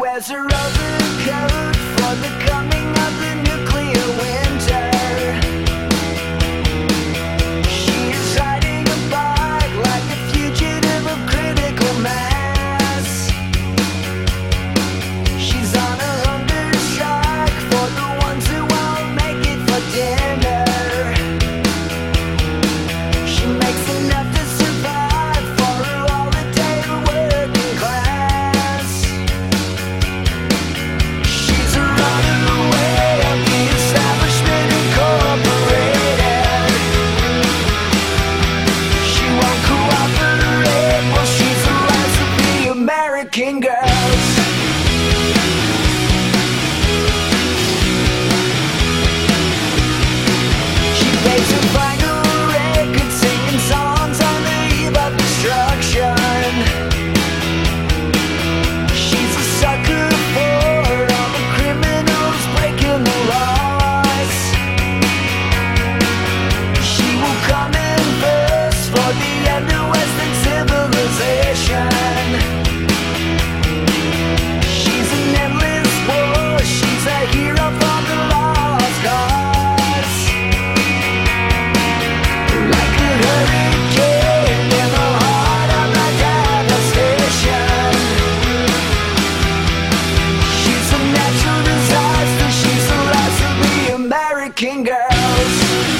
wears rubber coat for the coming of the girl. else.